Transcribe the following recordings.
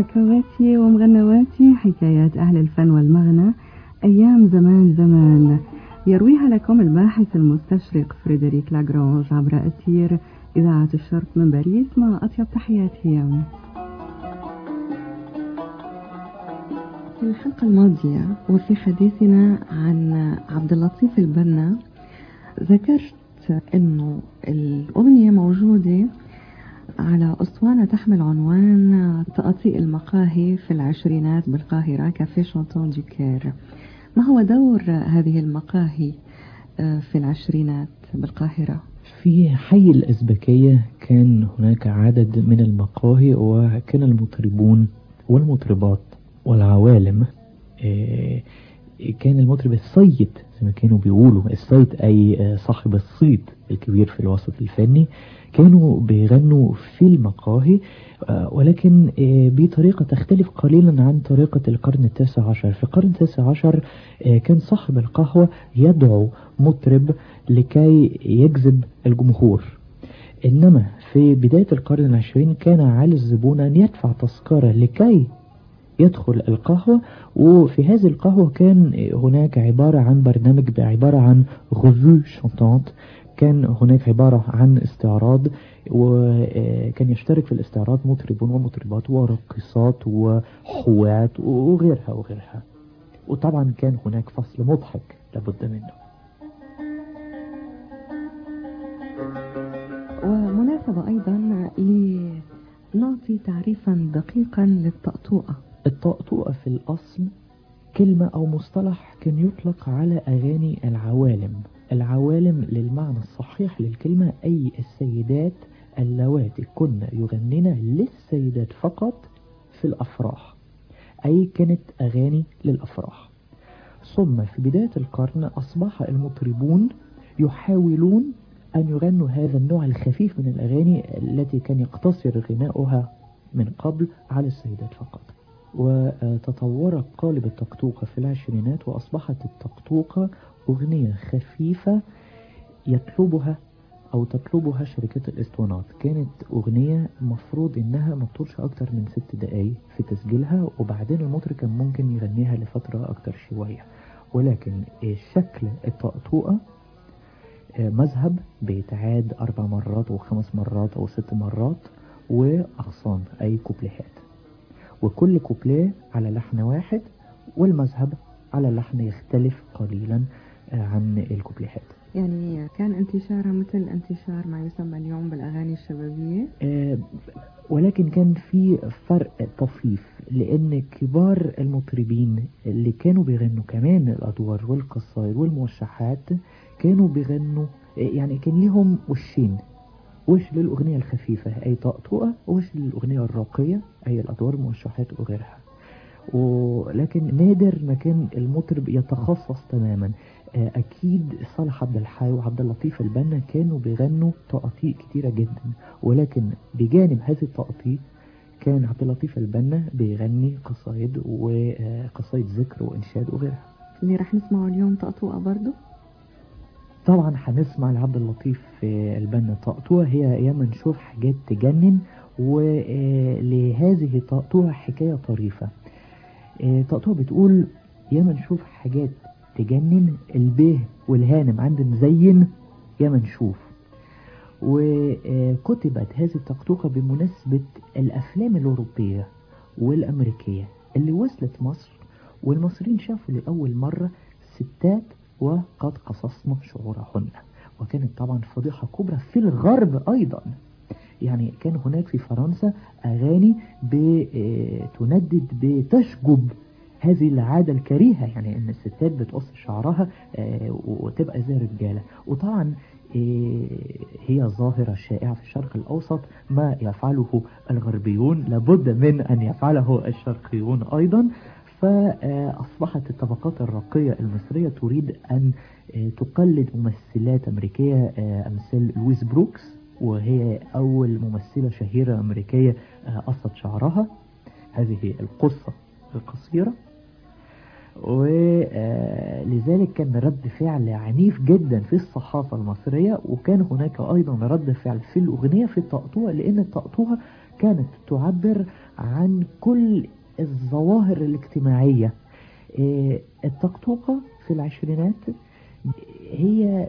حكواتي ومغنواتي حكايات أهل الفن والمغنى. أيام زمان زمان. يرويها لكم الباحث المستشرق فريدريك لاجرونج عبر أثير إذاعة الشرق من باريس. مع أطيب تحياتي في الحلقة الماضية وفي حديثنا عن عبد اللطيف البنا ذكرت إنه الأغنية موجودة على اسطوانة تحمل عنوان تقاطيع المقاهي في العشرينات بالقاهرة كافي شانتون دي كير ما هو دور هذه المقاهي في العشرينات بالقاهرة؟ في حي الأزبكية كان هناك عدد من المقاهي وكان المطربون والمطربات والعوالم كان المطرب الصيت زي ما كانوا بيقولوا الصيت أي صاحب الصيت الكبير في الوسط الفني. كانوا بيغنوا في المقاهي ولكن بطريقة تختلف قليلا عن طريقة القرن التاسع عشر. في القرن التاسع عشر كان صاحب القهوة يدعو مطرب لكي يجذب الجمهور. إنما في بداية القرن العشرين كان على الزبون أن يدفع تذكرة لكي يدخل القهوة وفي هذه القهوة كان هناك عبارة عن برنامج بعبارة عن غزو شانتانت كان هناك عبارة عن استعراض وكان يشترك في الاستعراض مطربون ومطربات وراقصات وحوات وغيرها وغيرها. وطبعا كان هناك فصل مضحك لابد منه. ومناسبة أيضا لنعطي تعريفا دقيقا للطقطوقة الطقطوقة في الأصل كلمة أو مصطلح كان يطلق على أغاني العوالم. العوالم للمعنى الصحيح للكلمة أي السيدات اللواتي كن يغنين للسيدات فقط في الأفراح. أي كانت أغاني للأفراح. ثم في بداية القرن أصبح المطربون يحاولون أن يغنوا هذا النوع الخفيف من الأغاني التي كان يقتصر غناؤها من قبل على السيدات فقط. وتطور قالب التقطوقة في العشرينات وأصبحت التقطوقة أغنية خفيفة يطلبها أو تطلبها شركات الإسطوانات. كانت أغنية مفروض إنها ما تطولش أكتر من ست دقايق في تسجيلها وبعدين المطرب كان ممكن يغنيها لفترة أكتر شوية. ولكن شكل الطقطوقة مذهب بيتعاد أربع مرات أو خمس مرات أو ست مرات وأغصان أي كوبليهات. وكل كوبليه على لحن واحد والمذهب على لحن يختلف قليلا عن الكوبليهات. يعني كان انتشارها مثل انتشار ما يسمى اليوم بالأغاني الشبابية؟ آه ولكن كان في فرق طفيف لأن كبار المطربين اللي كانوا بيغنوا كمان الأدوار والقصائد والموشحات كانوا بيغنوا يعني كان لهم وشين. وش للأغنية الخفيفة؟ أي طقطقة وش للأغنية الراقية أي الأدوار الموشحات وغيرها. ولكن نادر ما كان المطرب يتخصص تماما. أكيد صالح عبد الحي وعبد اللطيف البنا كانوا بيغنوا تقاطيع كتيرة جدا. ولكن بجانب هذه التقاطيع كان عبد اللطيف البنا بيغني قصايد وقصايد ذكر وإنشاد وغيرها. اللي راح نسمعه اليوم طقطوقة برضو طبعا هنسمع لعبد اللطيف البنا طقطوة هي ياما نشوف حاجات تجنن ولهذه الطقطوة حكاية طريفة. طقطوة بتقول ياما نشوف حاجات تجنن البيه والهانم عند مزين ياما نشوف. وكتبت هذه الطقطوقة بمناسبة الأفلام الأوروبية والأمريكية اللي وصلت مصر والمصريين شافوا لأول مرة ستات وقد قصصنا شعورهن. وكانت طبعا فضيحة كبرى في الغرب أيضا. يعني كان هناك في فرنسا أغاني بتندد بتشجب هذه العادة الكريهة. يعني إن الستات بتقص شعرها وتبقى زي الرجالة. وطبعا هي ظاهرة شائعة في الشرق الأوسط ما يفعله الغربيون. لابد من أن يفعله الشرقيون أيضا. فأصبحت الطبقات الراقية المصرية تريد أن تقلد ممثلات أمريكية أمثال لويس بروكس وهي أول ممثلة شهيرة أمريكية قصت شعرها. هذه القصة القصيرة. ولذلك كان رد فعل عنيف جدا في الصحافة المصرية وكان هناك أيضا رد فعل في الأغنية في التقطوع لأن التقطوع كانت تعبر عن كل الظواهر الاجتماعية. إيه، الطقطوقة في العشرينات هي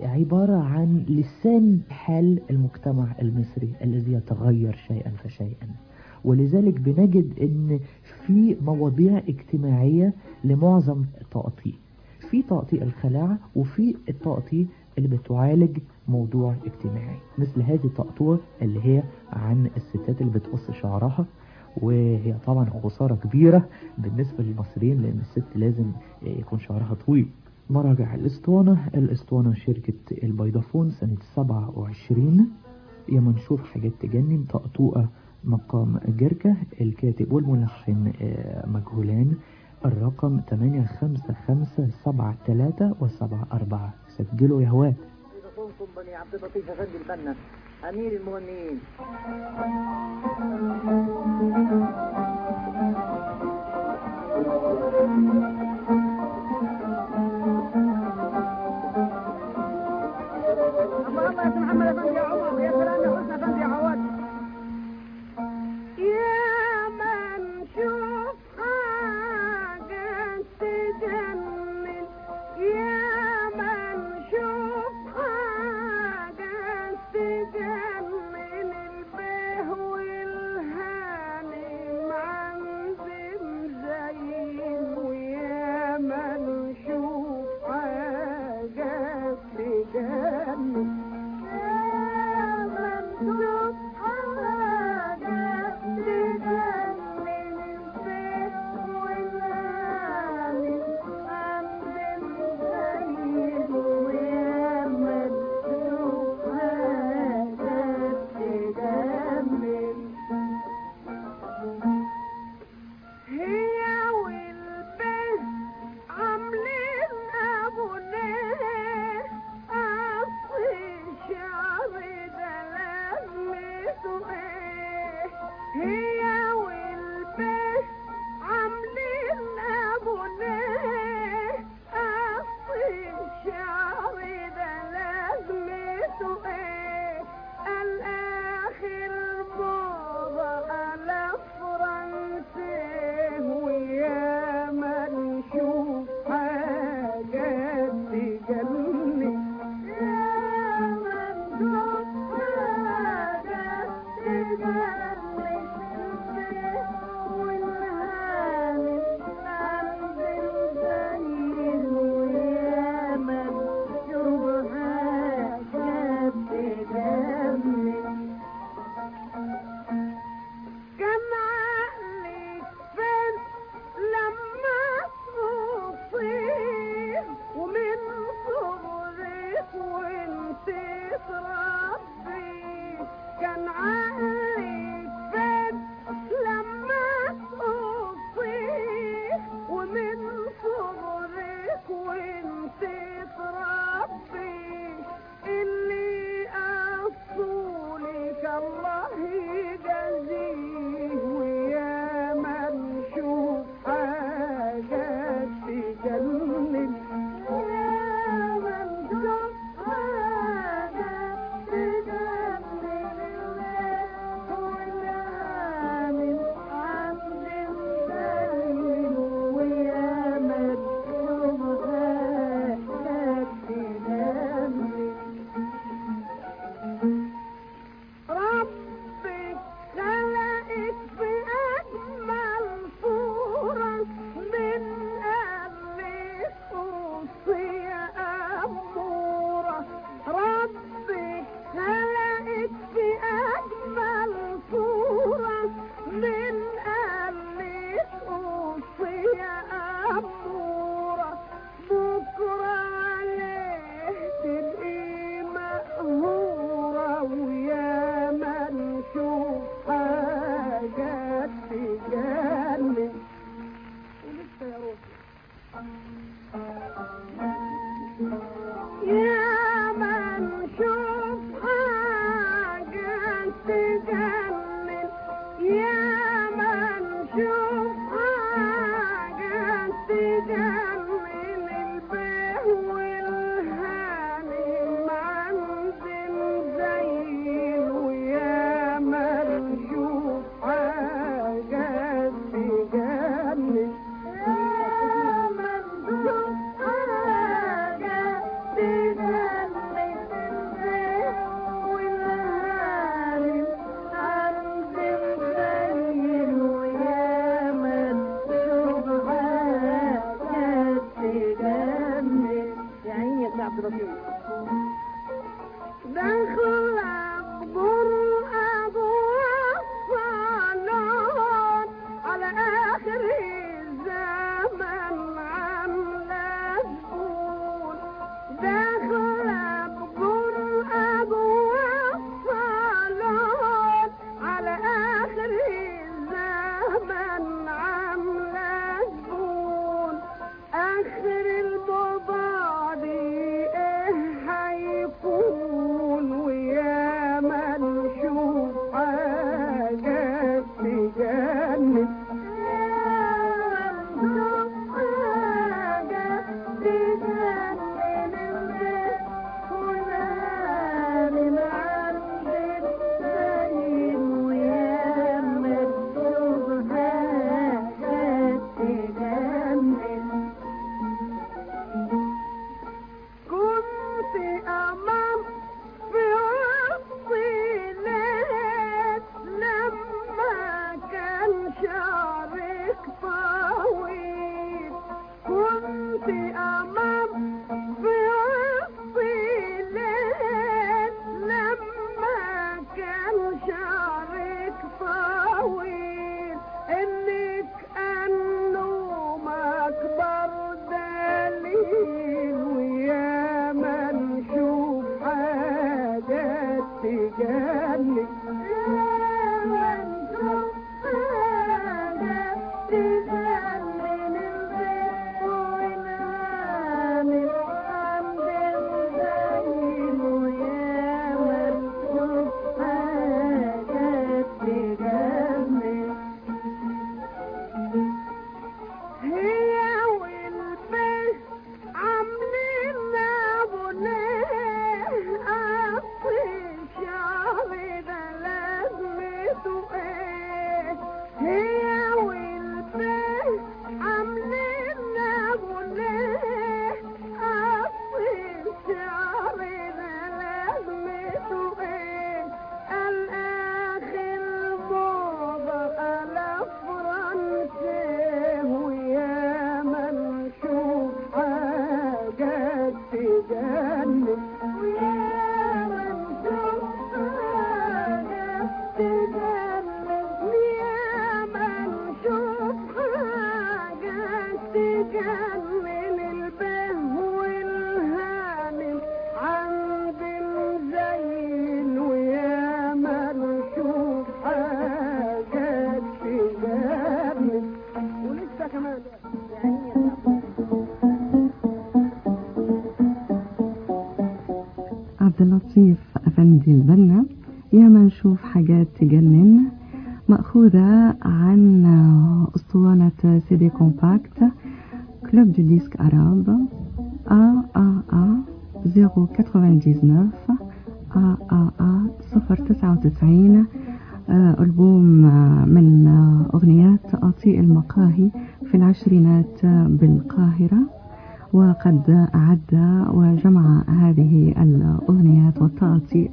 عبارة عن لسان حال المجتمع المصري الذي يتغير شيئا فشيئا. ولذلك بنجد إن في مواضيع اجتماعية لمعظم التقطيع في تقطيع الخلاعة وفي التقطيع اللي بتعالج موضوع اجتماعي مثل هذه التقطوع اللي هي عن الستات اللي بتقص شعرها وهي طبعا خسارة كبيرة بالنسبة للمصريين لأن الست لازم يكون شعرها طويل. مراجع الإسطوانة الإسطوانة شركة البيضافون سنة 27 يا نشوف حاجات تجنن طقطوقة مقام جركة الكاتب والملحن آه، مجهولان. الرقم 85573 و74 سجلوا يا هوات بني عبد اللطيف افندي البنا امير المغنيين عبد اللطيف أفندي البنا يا ما نشوف حاجات تجنن مأخوذة عن أسطوانة CD compact. Club du Disque Arabe. A A A 099 A A A 099 آه، ألبوم من أغنيات أطيء المقاهي في العشرينات بالقاهرة. وقد أعد وجمع هذه الأغنيات والتأطيء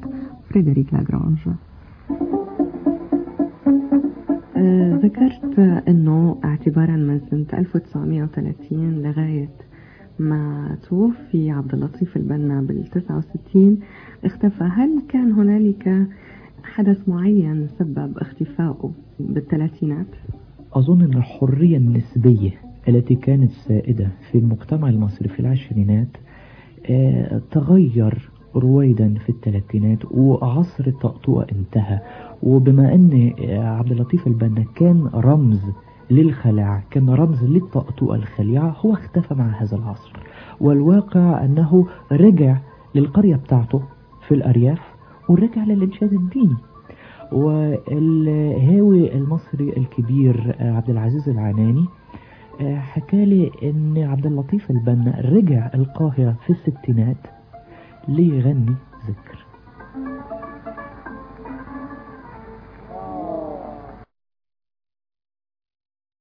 فريدريك لاجرانج. آه، ذكرت أنه اعتبارا من سنة 1930 لغاية ما توفي عبد اللطيف البنا بال 69 اختفى. هل كان هنالك حدث معين سبب اختفائه بالثلاثينات؟ أظن أن الحرية النسبية التي كانت سائدة في المجتمع المصري في العشرينات آه، تغير رويدا في الثلاثينات وعصر الطقطقة انتهى. وبما أن آه، عبد اللطيف البنا كان رمز للخلاع كان رمز للطقطقة الخليعة هو اختفى مع هذا العصر. والواقع أنه رجع للقرية بتاعته في الأرياف ورجع للإنشاد الديني. والهاوي المصري الكبير آه، عبد العزيز العناني آه، حكى لي إن عبد اللطيف البنا رجع القاهرة في الستينات ليغني ذكر.